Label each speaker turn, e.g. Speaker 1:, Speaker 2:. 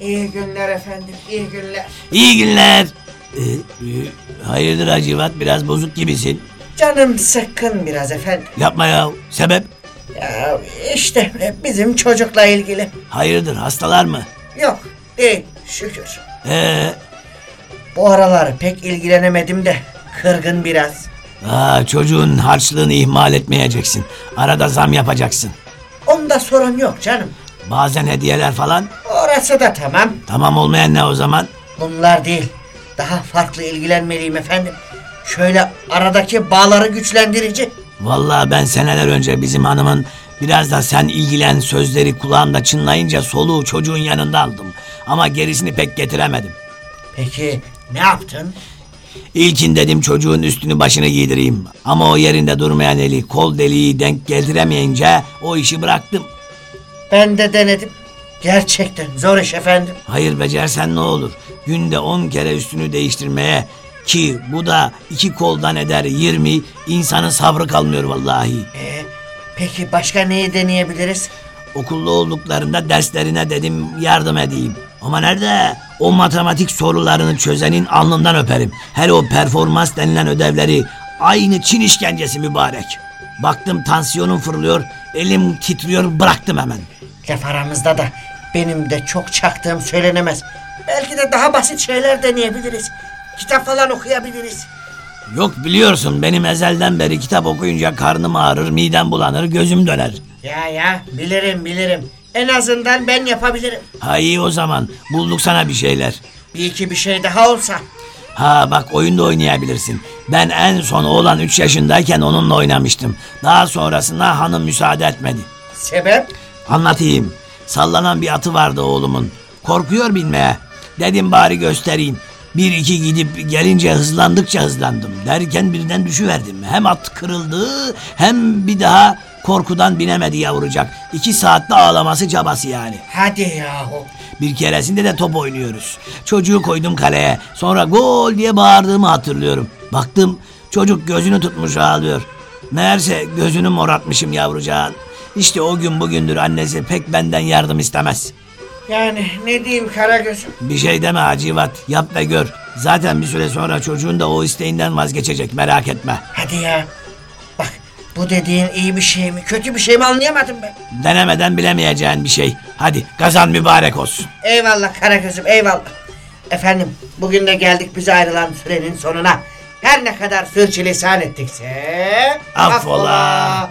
Speaker 1: İyi günler efendim iyi günler.
Speaker 2: İyi günler. Ee, e, hayırdır Hacivat biraz bozuk gibisin.
Speaker 1: Canım sıkkın biraz efendim.
Speaker 2: Yapma ya. Sebep?
Speaker 1: Ya işte bizim çocukla ilgili.
Speaker 2: Hayırdır hastalar mı?
Speaker 1: Yok değil şükür.
Speaker 2: Ee,
Speaker 1: Bu aralar pek ilgilenemedim de kırgın biraz.
Speaker 2: aa, çocuğun harçlığını ihmal etmeyeceksin. Arada zam yapacaksın.
Speaker 1: Onda sorun yok canım.
Speaker 2: Bazen hediyeler falan.
Speaker 1: Orası da tamam.
Speaker 2: Tamam olmayan ne o zaman?
Speaker 1: Bunlar değil. Daha farklı ilgilenmeliyim efendim. Şöyle aradaki bağları güçlendirici.
Speaker 2: Vallahi ben seneler önce bizim hanımın biraz da sen ilgilen sözleri kulağımda çınlayınca soluğu çocuğun yanında aldım. Ama gerisini pek getiremedim.
Speaker 1: Peki ne yaptın?
Speaker 2: İlkin dedim çocuğun üstünü başını giydireyim. Ama o yerinde durmayan eli kol deliği denk geldiremeyince o işi bıraktım.
Speaker 1: Ben de denedim. Gerçekten zor iş efendim.
Speaker 2: Hayır becersen ne olur? Günde on kere üstünü değiştirmeye ki bu da iki koldan eder yirmi insanın sabrı kalmıyor vallahi.
Speaker 1: Ee, peki başka neyi deneyebiliriz?
Speaker 2: Okulda olduklarında derslerine dedim yardım edeyim. Ama nerede? O matematik sorularını çözenin alnından öperim. Her o performans denilen ödevleri aynı Çin işkencesi mübarek. Baktım tansiyonum fırlıyor, elim titriyor bıraktım hemen.
Speaker 1: Laf aramızda da benim de çok çaktığım söylenemez. Belki de daha basit şeyler deneyebiliriz. Kitap falan okuyabiliriz.
Speaker 2: Yok biliyorsun benim ezelden beri kitap okuyunca karnım ağrır, midem bulanır, gözüm döner.
Speaker 1: Ya ya bilirim bilirim. En azından ben yapabilirim.
Speaker 2: Ha iyi o zaman bulduk sana bir şeyler.
Speaker 1: Bir iki bir şey daha olsa.
Speaker 2: Ha bak oyunda oynayabilirsin. Ben en son oğlan 3 yaşındayken onunla oynamıştım. Daha sonrasında hanım müsaade etmedi.
Speaker 1: Sebep?
Speaker 2: Anlatayım. Sallanan bir atı vardı oğlumun. Korkuyor binmeye. Dedim bari göstereyim. Bir iki gidip gelince hızlandıkça hızlandım. Derken birden düşüverdim. Hem at kırıldı hem bir daha korkudan binemedi yavrucak. İki saatte ağlaması cabası yani.
Speaker 1: Hadi yahu.
Speaker 2: Bir keresinde de top oynuyoruz. Çocuğu koydum kaleye. Sonra gol diye bağırdığımı hatırlıyorum. Baktım çocuk gözünü tutmuş ağlıyor. Meğerse gözünü moratmışım yavrucağın. İşte o gün bugündür annesi pek benden yardım istemez.
Speaker 1: Yani ne diyeyim Karagöz'üm?
Speaker 2: Bir şey deme Hacivat yap ve gör. Zaten bir süre sonra çocuğun da o isteğinden vazgeçecek merak etme.
Speaker 1: Hadi ya. Bak bu dediğin iyi bir şey mi kötü bir şey mi anlayamadım ben.
Speaker 2: Denemeden bilemeyeceğin bir şey. Hadi kazan mübarek olsun.
Speaker 1: Eyvallah Karagöz'üm eyvallah. Efendim bugün de geldik bize ayrılan sürenin sonuna. Her ne kadar sürçülisan ettikse...
Speaker 2: Affola.